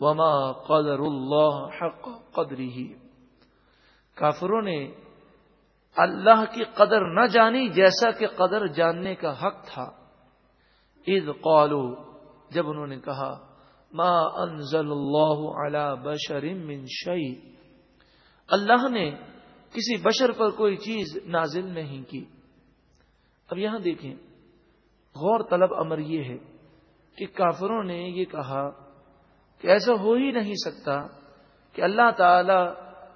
وما قدر اللہ حق قدری ہی کافروں نے اللہ کی قدر نہ جانی جیسا کہ قدر جاننے کا حق تھا۔ عید قالو جب انہوں نے کہا، ما انزل اللہ علی بشر من شیء اللہ نے کسی بشر پر کوئی چیز نازل نہیں کی۔ اب یہاں دیکھیں، غور طلب امر یہ ہے کہ کافروں نے یہ کہا کہ ایسا ہو ہی نہیں سکتا کہ اللہ تعالی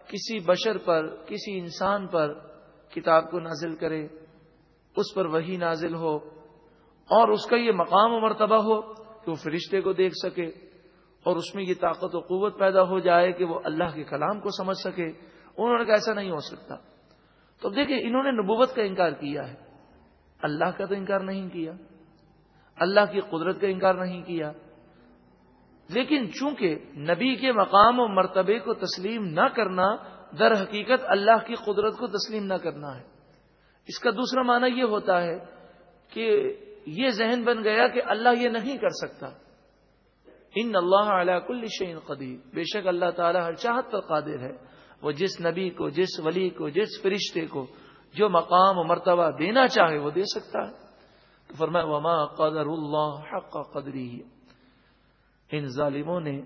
کسی بشر پر، کسی انسان پر کتاب کو نازل کرے، اس پر وہی نازل ہو اور اس کا یہ مقام و مرتبہ ہو کہ وہ فرشتے کو دیکھ سکے اور اس میں یہ طاقت و قوت پیدا ہو جائے کہ وہ اللہ کے کلام کو سمجھ سکے۔ انہوں نے کہا ایسا نہیں ہو سکتا۔ تو دیکھیں، انہوں نے نبوت کا انکار کیا ہے۔ اللہ کا تو انکار نہیں کیا۔ اللہ کی قدرت کا انکار نہیں کیا۔ لیکن چونکہ نبی کے مقام و مرتبے کو تسلیم نہ کرنا، در حقیقت اللہ کی قدرت کو تسلیم نہ کرنا ہے۔ اس کا دوسرا معنی یہ ہوتا ہے کہ یہ ذہن بن گیا کہ اللہ یہ نہیں کر سکتا۔ ان اللہ علیہ کل شعین قدیر۔ بے شک اللہ تعالیٰ ہر چاہت پر قادر ہے۔ وہ جس نبی کو، جس ولی کو، جس فرشتے کو جو مقام و مرتبہ دینا چاہے وہ دے سکتا ہے۔ تو فرمایا، وما قدر اللہ حق قدری ان ظالموں نے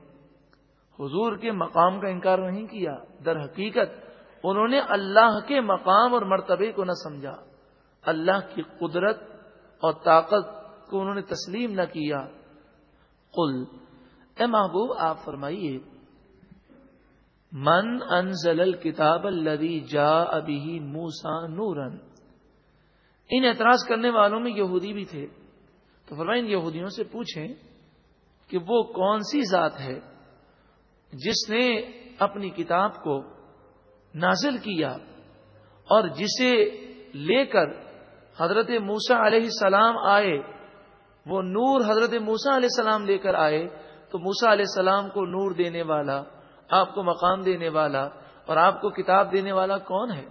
حضور کے مقام کا انکار نہیں کیا۔ در حقیقت انہوں نے اللہ کے مقام اور مرتبے کو نہ سمجھا۔ اللہ کی قدرت اور طاقت کو انہوں نے تسلیم نہ کیا۔ قل، اے محبوب، آپ فرمائیے، من انزل الکتاب الذي جاء به موسى نورا۔ ان اعتراض کرنے والوں میں یہودی بھی تھے۔ تو فرمائیں، ان یہودیوں سے پوچھیں کہ وہ کون سی ذات ہے جس نے اپنی کتاب کو نازل کیا اور جسے لے کر حضرت موسا علیہ السلام آئے، وہ نور حضرت موسا علیہ السلام لے کر آئے تو موسا علیہ السلام کو نور دینے والا، آپ کو مقام دینے والا اور آپ کو کتاب دینے والا کون ہے؟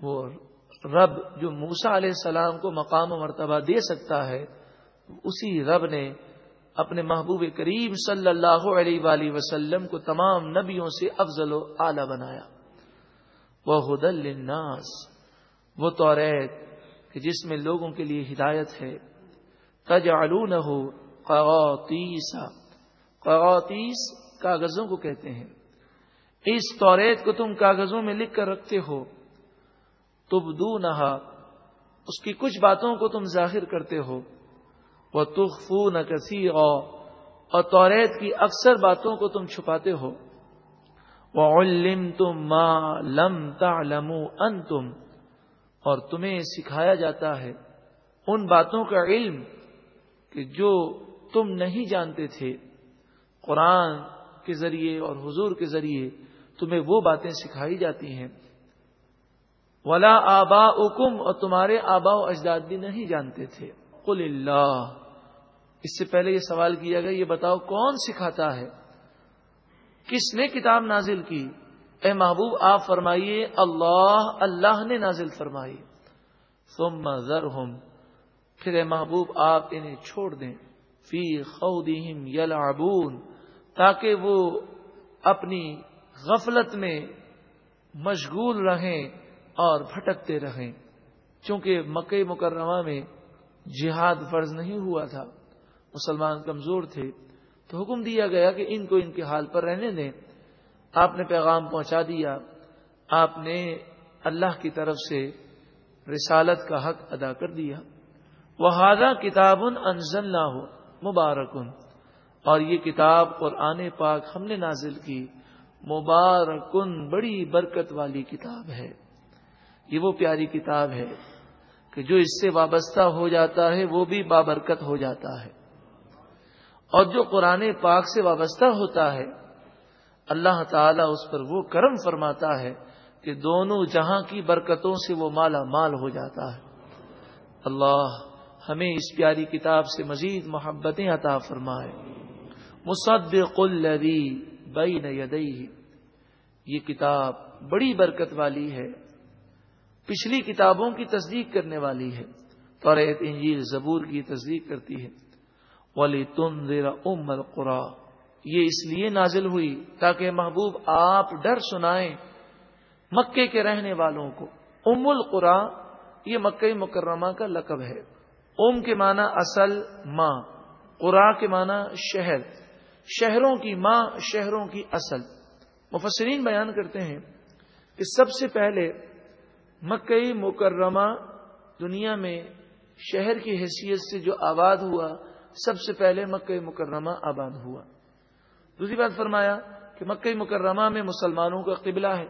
وہ رب جو موسا علیہ السلام کو مقام و مرتبہ دے سکتا ہے اسی رب نے اپنے محبوب کریم صلی اللہ علیہ وآلہ وسلم کو تمام نبیوں سے افضل و اعلی بنایا۔ وہ حدل الناس وہ توریت کہ جس میں لوگوں کے لیے ہدایت ہے۔ تجعلونه ہو قغاطیس کاغذوں کو کہتے ہیں۔ اس توریت کو تم کاغذوں میں لکھ کر رکھتے ہو۔ تبدو نہا اس کی کچھ باتوں کو تم ظاہر کرتے ہو۔ وہ تخفو نہ کسی اور توریت کی اکثر باتوں کو تم چھپاتے ہو۔ وہ علم تم ماں لم تم ان تم اور تمہیں سکھایا جاتا ہے ان باتوں کا علم کہ جو تم نہیں جانتے تھے۔ قرآن کے ذریعے اور حضور کے ذریعے تمہیں وہ باتیں سکھائی جاتی ہیں۔ ولا آبا اور تمہارے آبا و اجداد بھی نہیں جانتے تھے۔ قل اللہ۔ اس سے پہلے یہ سوال کیا گیا، یہ بتاؤ کون سکھاتا ہے؟ کس نے کتاب نازل کی؟ اے محبوب، آپ فرمائیے، اللہ اللہ نے نازل فرمائی۔ ثم ذرہم۔ پھر اے محبوب، آپ انہیں چھوڑ دیں۔ فی خودہم یلعبون۔ تاکہ وہ اپنی غفلت میں مشغول رہیں اور بھٹکتے رہیں۔ چونکہ مکہ مکرمہ میں جہاد فرض نہیں ہوا تھا، مسلمان کمزور تھے، تو حکم دیا گیا کہ ان کو ان کے حال پر رہنے دیں۔ آپ نے پیغام پہنچا دیا، آپ نے اللہ کی طرف سے رسالت کا حق ادا کر دیا۔ وہ کتاب انزل نہ ہو مبارکن اور یہ کتاب قرآن پاک ہم نے نازل کی۔ مبارکن بڑی برکت والی کتاب ہے۔ یہ وہ پیاری کتاب ہے۔ کہ جو اس سے وابستہ ہو جاتا ہے وہ بھی بابرکت ہو جاتا ہے۔ اور جو قرآن پاک سے وابستہ ہوتا ہے، اللہ تعالیٰ اس پر وہ کرم فرماتا ہے کہ دونوں جہاں کی برکتوں سے وہ مالا مال ہو جاتا ہے۔ اللہ ہمیں اس پیاری کتاب سے مزید محبتیں عطا فرمائے۔ مصدق الذي بین یدیہ۔ یہ کتاب بڑی برکت والی ہے۔ پچھلی کتابوں کی تصدیق کرنے والی ہے۔ توریت انجیل زبور کی تصدیق کرتی ہے۔ ولی تم ام القرا یہ اس لیے نازل ہوئی تاکہ محبوب آپ ڈر سنائیں مکے کے رہنے والوں کو۔ ام القرا یہ مکئی مکرمہ کا لقب ہے۔ ام کے معنی اصل ماں، قرا کے معنی شہر۔ شہروں کی ماں، شہروں کی اصل۔ مفسرین بیان کرتے ہیں کہ سب سے پہلے مکئی مکرمہ دنیا میں شہر کی حیثیت سے جو آباد ہوا، سب سے پہلے مکئی مکرمہ آباد ہوا۔ دوسری بات فرمایا کہ مکئی مکرمہ میں مسلمانوں کا قبلہ ہے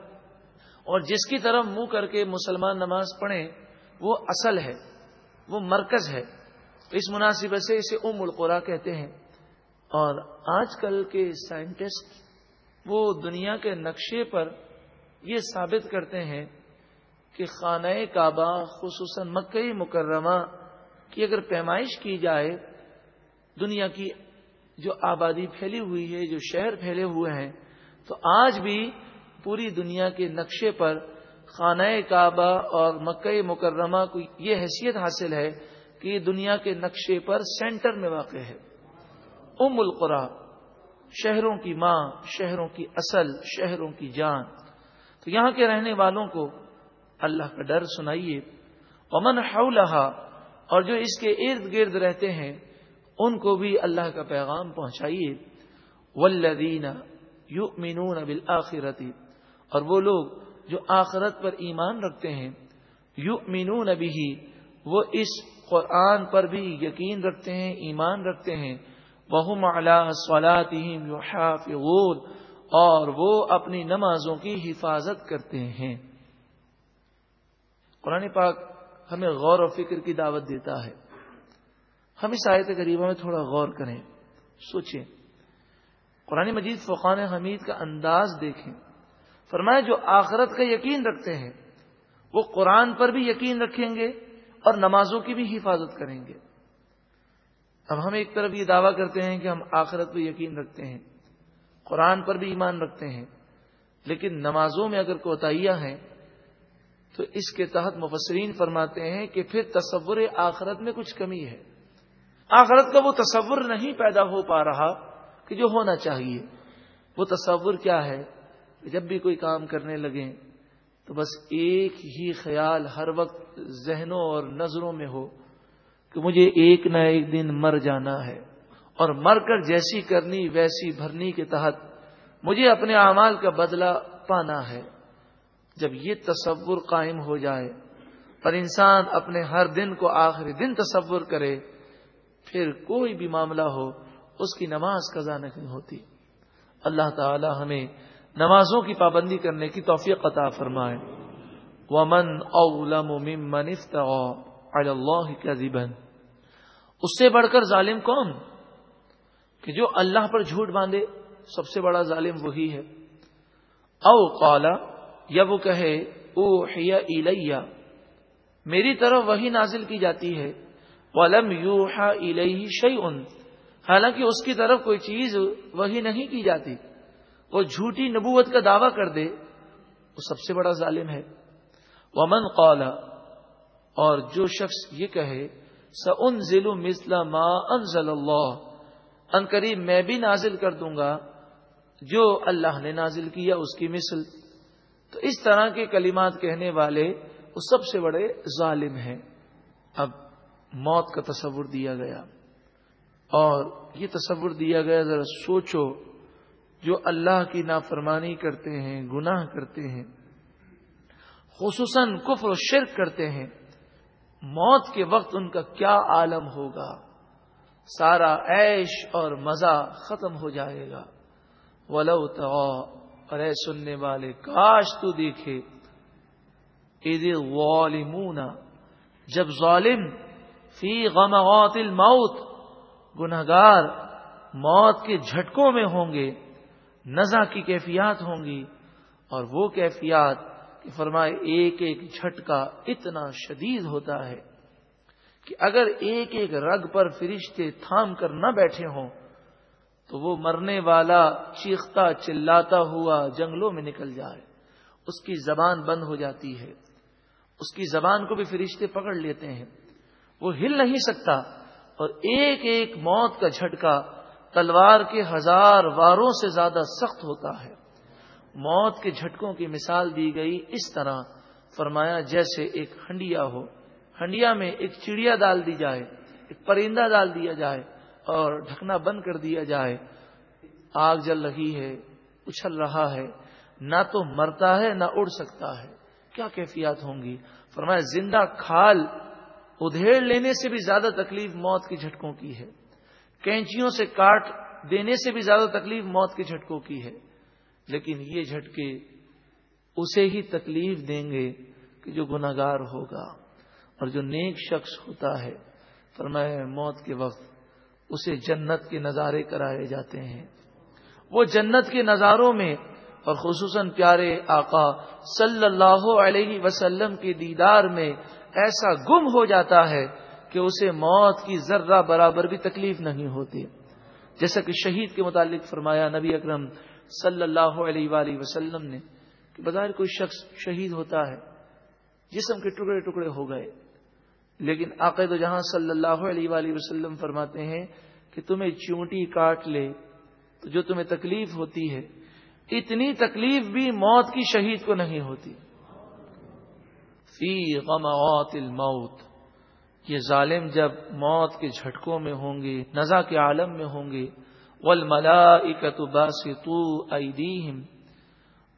اور جس کی طرف منہ کر کے مسلمان نماز پڑھیں، وہ اصل ہے، وہ مرکز ہے۔ اس مناسبت سے اسے ام القرا کہتے ہیں۔ اور آج کل کے سائنٹسٹ وہ دنیا کے نقشے پر یہ ثابت کرتے ہیں کہ خانہ کعبہ خصوصاً مکئی مکرمہ کی اگر پیمائش کی جائے، دنیا کی جو آبادی پھیلی ہوئی ہے، جو شہر پھیلے ہوئے ہیں، تو آج بھی پوری دنیا کے نقشے پر خانہ کعبہ اور مکئی مکرمہ کو یہ حیثیت حاصل ہے کہ یہ دنیا کے نقشے پر سینٹر میں واقع ہے۔ ام القرا، شہروں کی ماں، شہروں کی اصل، شہروں کی جان۔ تو یہاں کے رہنے والوں کو اللہ کا ڈر سنائیے۔ امن حولہا اور جو اس کے ارد گرد رہتے ہیں، ان کو بھی اللہ کا پیغام پہنچائیے۔ ولدین یو مینون بالآخرتی اور وہ لوگ جو آخرت پر ایمان رکھتے ہیں یو مینون ابھی وہ اس قرآن پر بھی یقین رکھتے ہیں، ایمان رکھتے ہیں۔ وہ ملاسولاتیم اور وہ اپنی نمازوں کی حفاظت کرتے ہیں۔ قرآن پاک ہمیں غور و فکر کی دعوت دیتا ہے۔ ہم اس آیت قریبہ میں تھوڑا غور کریں، سوچیں۔ قرآن مجید فقان حمید کا انداز دیکھیں۔ فرمائے جو آخرت کا یقین رکھتے ہیں، وہ قرآن پر بھی یقین رکھیں گے اور نمازوں کی بھی حفاظت کریں گے۔ اب ہم ایک طرف یہ دعویٰ کرتے ہیں کہ ہم آخرت پہ یقین رکھتے ہیں، قرآن پر بھی ایمان رکھتے ہیں، لیکن نمازوں میں اگر کوتاہیاں ہیں تو اس کے تحت مفسرین فرماتے ہیں کہ پھر تصور آخرت میں کچھ کمی ہے۔ آخرت کا وہ تصور نہیں پیدا ہو پا رہا کہ جو ہونا چاہیے۔ وہ تصور کیا ہے؟ کہ جب بھی کوئی کام کرنے لگیں تو بس ایک ہی خیال ہر وقت ذہنوں اور نظروں میں ہو کہ مجھے ایک نہ ایک دن مر جانا ہے۔ اور مر کر جیسی کرنی ویسی بھرنی کے تحت مجھے اپنے اعمال کا بدلہ پانا ہے۔ جب یہ تصور قائم ہو جائے اور انسان اپنے ہر دن کو آخری دن تصور کرے، پھر کوئی بھی معاملہ ہو، اس کی نماز قضا نہیں ہوتی۔ اللہ تعالی ہمیں نمازوں کی پابندی کرنے کی توفیق عطا فرمائے۔ ومن اولم ممن افترى اللہ كذبا۔ اس سے بڑھ کر ظالم کون؟ کہ جو اللہ پر جھوٹ باندھے، سب سے بڑا ظالم وہی ہے۔ او قالا یا وہ کہے او الیہ، میری طرف وہی نازل کی جاتی ہے۔ ولم یو شعی ان حالانکہ اس کی طرف کوئی چیز وہی نہیں کی جاتی۔ وہ جھوٹی نبوت کا دعویٰ کر دے، وہ سب سے بڑا ظالم ہے۔ ومن قالا اور جو شخص یہ کہے س ان ضلع مسلم ما انزل اللہ ان قریب میں بھی نازل کر دوں گا جو اللہ نے نازل کیا اس کی مثل۔ تو اس طرح کے کلمات کہنے والے وہ سب سے بڑے ظالم ہیں۔ اب موت کا تصور دیا گیا۔ اور یہ تصور دیا گیا، ذرا سوچو، جو اللہ کی نافرمانی کرتے ہیں، گناہ کرتے ہیں، خصوصاً کفر و شرک کرتے ہیں، موت کے وقت ان کا کیا عالم ہوگا؟ سارا عیش اور مزہ ختم ہو جائے گا۔ ولو تو اور اے سننے والے، کاش تو دیکھے عید جب ظالم فی غمغات الموت گناگار موت کے جھٹکوں میں ہوں گے نزا کی کیفیات ہوں گی، اور وہ کیفیات کہ فرمائے ایک ایک جھٹکا اتنا شدید ہوتا ہے کہ اگر ایک ایک رگ پر فرشتے تھام کر نہ بیٹھے ہوں تو وہ مرنے والا چیختا چلاتا ہوا جنگلوں میں نکل جائے۔ اس کی زبان بند ہو جاتی ہے۔ اس کی زبان کو بھی فرشتے پکڑ لیتے ہیں۔ وہ ہل نہیں سکتا اور ایک ایک موت کا جھٹکا تلوار کے ہزار واروں سے زیادہ سخت ہوتا ہے۔ موت کے جھٹکوں کی مثال دی گئی اس طرح۔ فرمایا جیسے ایک ہنڈیا ہو۔ ہنڈیا میں ایک چڑیا ڈال دی جائے، ایک پرندہ ڈال دیا جائے۔ اور ڈھکنا بند کر دیا جائے۔ آگ جل رہی ہے، اچھل رہا ہے۔ نہ تو مرتا ہے، نہ اڑ سکتا ہے۔ کیا کیفیات ہوں گی؟ فرمایا، زندہ کھال ادھیڑ لینے سے بھی زیادہ تکلیف موت کے جھٹکوں کی ہے۔ کینچیوں سے کاٹ دینے سے بھی زیادہ تکلیف موت کے جھٹکوں کی ہے۔ لیکن یہ جھٹکے اسے ہی تکلیف دیں گے کہ جو گناگار ہوگا اور جو نیک شخص ہوتا ہے۔ فرمایا، موت کے وقت اسے جنت کے نظارے کرائے جاتے ہیں۔ وہ جنت کے نظاروں میں اور خصوصاً پیارے آقا صلی اللہ علیہ وسلم کے دیدار میں ایسا گم ہو جاتا ہے کہ اسے موت کی ذرہ برابر بھی تکلیف نہیں ہوتی۔ جیسا کہ شہید کے متعلق فرمایا نبی اکرم صلی اللہ علیہ وآلہ وسلم نے کہ بظاہر کوئی شخص شہید ہوتا ہے، جسم کے ٹکڑے ٹکڑے ہو گئے۔ لیکن عقید جہاں صلی اللہ علیہ وآلہ وسلم فرماتے ہیں کہ تمہیں چونٹی کاٹ لے، تو جو تمہیں تکلیف ہوتی ہے، اتنی تکلیف بھی موت کی شہید کو نہیں ہوتی۔ فی غموات الموت، یہ ظالم جب موت کے جھٹکوں میں ہوں گے، نزا کے عالم میں ہوں گے ول ملا ایدیہم،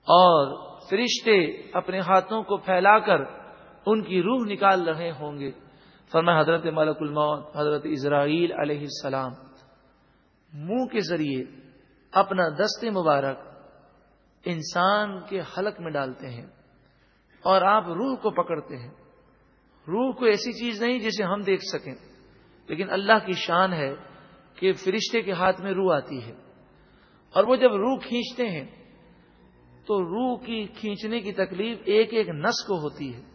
اور فرشتے اپنے ہاتھوں کو پھیلا کر ان کی روح نکال رہے ہوں گے۔ فرما حضرت ملک الموت، حضرت اسرائیل علیہ السلام، منہ کے ذریعے اپنا دست مبارک انسان کے حلق میں ڈالتے ہیں اور آپ روح کو پکڑتے ہیں۔ روح کو ایسی چیز نہیں جسے ہم دیکھ سکیں، لیکن اللہ کی شان ہے کہ فرشتے کے ہاتھ میں روح آتی ہے۔ اور وہ جب روح کھینچتے ہیں، تو روح کی کھینچنے کی تکلیف ایک ایک نس کو ہوتی ہے۔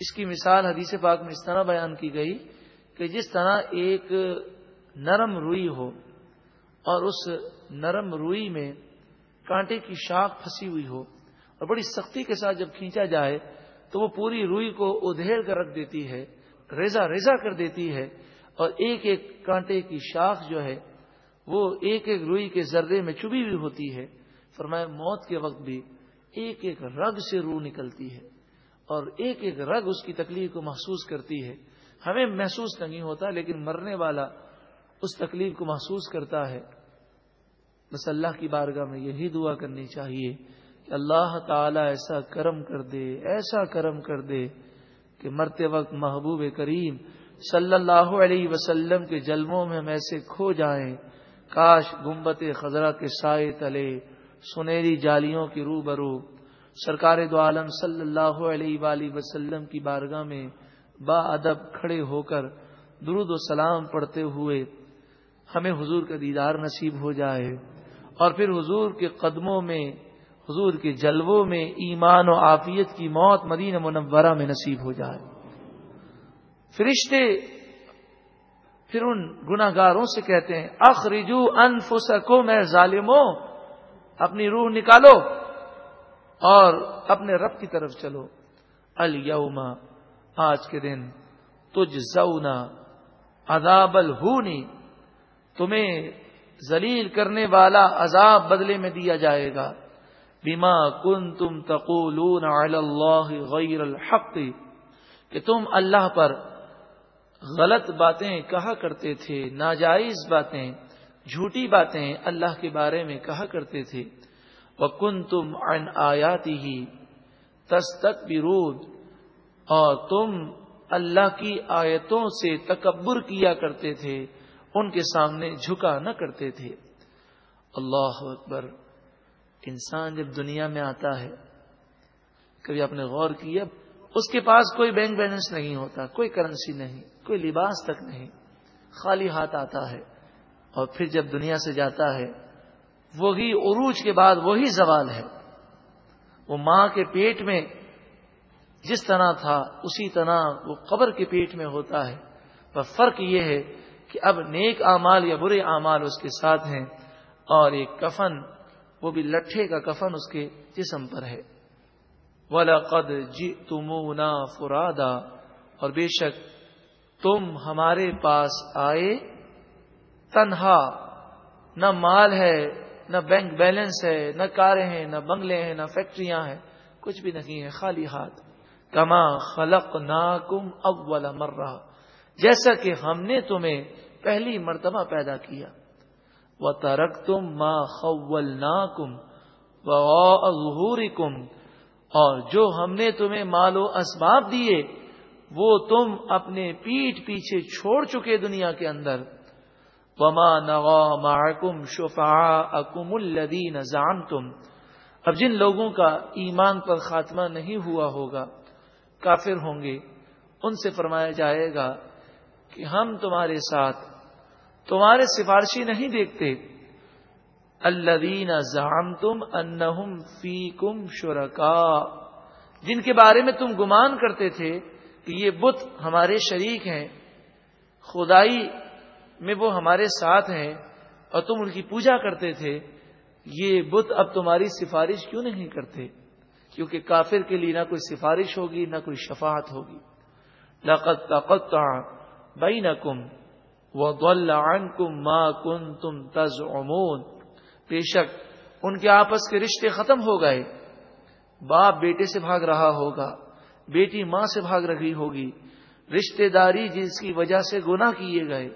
اس کی مثال حدیث پاک میں اس طرح بیان کی گئی کہ جس طرح ایک نرم روئی ہو اور اس نرم روئی میں کانٹے کی شاخ پھنسی ہوئی ہو اور بڑی سختی کے ساتھ جب کھینچا جائے تو وہ پوری روئی کو ادھیڑ کر رکھ دیتی ہے ریزا ریزا کر دیتی ہے اور ایک ایک کانٹے کی شاخ جو ہے وہ ایک ایک روئی کے ذرے میں چبھی ہوئی ہوتی ہے۔ فرمایا، موت کے وقت بھی ایک ایک رگ سے روح نکلتی ہے۔ اور ایک ایک رگ اس کی تکلیف کو محسوس کرتی ہے۔ ہمیں محسوس نہیں ہوتا، لیکن مرنے والا اس تکلیف کو محسوس کرتا ہے۔ بس اللہ کی بارگاہ میں یہی دعا کرنی چاہیے کہ اللہ تعالی ایسا کرم کر دے، ایسا کرم کر دے کہ مرتے وقت محبوب کریم صلی اللہ علیہ وسلم کے جلموں میں ہم ایسے کھو جائیں۔ کاش گمبت خزرہ کے سائے تلے، سنہری جالیوں کی رو برو سرکار دو عالم صلی اللہ علیہ وآلہ وسلم کی بارگاہ میں با ادب کھڑے ہو کر درود و سلام پڑھتے ہوئے ہمیں حضور کا دیدار نصیب ہو جائے اور پھر حضور کے قدموں میں، حضور کے جلووں میں ایمان و عافیت کی موت مدینہ منورہ میں نصیب ہو جائے۔ فرشتے پھر ان گناگاروں سے کہتے ہیں، اخرجو انفسکو میں ظالمو، اپنی روح نکالو۔ اور اپنے رب کی طرف چلو۔ الم آج کے دن تج زونا اداب الہونی تمہیں ذلیل کرنے والا عذاب بدلے میں دیا جائے گا۔ بیما کن تم تقول غیر الحق، کہ تم اللہ پر غلط باتیں کہا کرتے تھے، ناجائز باتیں، جھوٹی باتیں اللہ کے بارے میں کہا کرتے تھے۔ کن تم ان آیاتی ہی تستک برود اور تم اللہ کی آیتوں سے تکبر کیا کرتے تھے، ان کے سامنے جھکا نہ کرتے تھے۔ اللہ اکبر۔ انسان جب دنیا میں آتا ہے، کبھی آپ نے غور کیا اس کے پاس کوئی بینک بیلنس نہیں ہوتا، کوئی کرنسی نہیں، کوئی لباس تک نہیں، خالی ہاتھ آتا ہے اور پھر جب دنیا سے جاتا ہے وہی عروج کے بعد وہی زوال ہے۔ وہ ماں کے پیٹ میں جس طرح تھا، اسی طرح وہ قبر کے پیٹ میں ہوتا ہے۔ پر فرق یہ ہے کہ اب نیک اعمال یا برے اعمال اس کے ساتھ ہیں اور ایک کفن، وہ بھی لٹھے کا کفن اس کے جسم پر ہے۔ ولاقد جی تمونا فرادا، اور بے شک تم ہمارے پاس آئے تنہا۔ نہ مال ہے نہ بینک بیلنس ہے، نہ کاریں ہیں، نہ بنگلے ہیں، نہ فیکٹریاں ہیں، کچھ بھی نہیں ہے، خالی ہاتھ۔ کما خلق ناکم اول مرہ۔ جیسا کہ ہم نے تمہیں پہلی مرتبہ پیدا کیا۔ وہ ترک تم ماں خول ناکم کم اور جو ہم نے تمہیں مال و اسباب دیے، وہ تم اپنے پیٹ پیچھے چھوڑ چکے دنیا کے اندر۔ وما نغا معکم شفا اکم الدین زان تم اب جن لوگوں کا ایمان پر خاتمہ نہیں ہوا ہوگا، کافر ہوں گے۔ ان سے فرمایا جائے گا کہ ہم تمہارے ساتھ تمہارے سفارشی نہیں دیکھتے۔ اللہ زام تم ان فی کم شرکا جن کے بارے میں تم گمان کرتے تھے کہ یہ بت ہمارے شریک ہیں، خدائی میں وہ ہمارے ساتھ ہیں اور تم ان کی پوجا کرتے تھے، یہ بت اب تمہاری سفارش کیوں نہیں کرتے؟ کیونکہ کافر کے لیے نہ کوئی سفارش ہوگی، نہ کوئی شفاعت ہوگی۔ لقت طاقت بئی نہ کم وہ کم ماں تم تز بے شک ان کے آپس کے رشتے ختم ہو گئے۔ باپ بیٹے سے بھاگ رہا ہوگا، بیٹی ماں سے بھاگ رہی ہوگی۔ رشتے داری جس کی وجہ سے گنا کیے گئے۔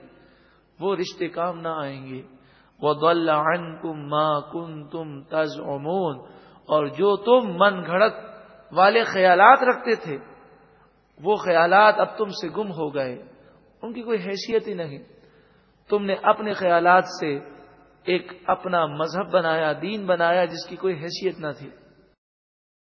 وہ رشتے کام نہ آئیں گے۔ وہ کم ماں کن تم تز اور جو تم من گھڑت والے خیالات رکھتے تھے، وہ خیالات اب تم سے گم ہو گئے۔ ان کی کوئی حیثیت ہی نہیں۔ تم نے اپنے خیالات سے ایک اپنا مذہب بنایا، دین بنایا جس کی کوئی حیثیت نہ تھی۔